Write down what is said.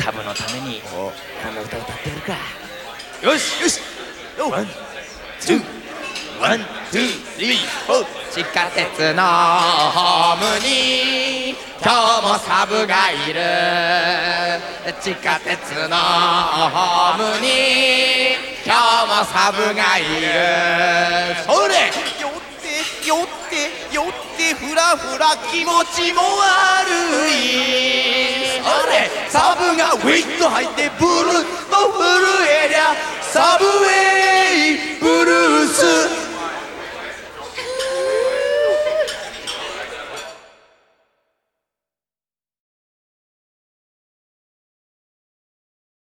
サブのためにお。こんな歌歌ってやるか。よしよし。 One two。One two three four。地下鉄のホームに今日もサブがいる。地下鉄のホームに今日もサブがいる。それ。寄って寄って寄ってふらふら気持ちも悪いサブがウィッと入ってブルッと震えりゃサブウェイ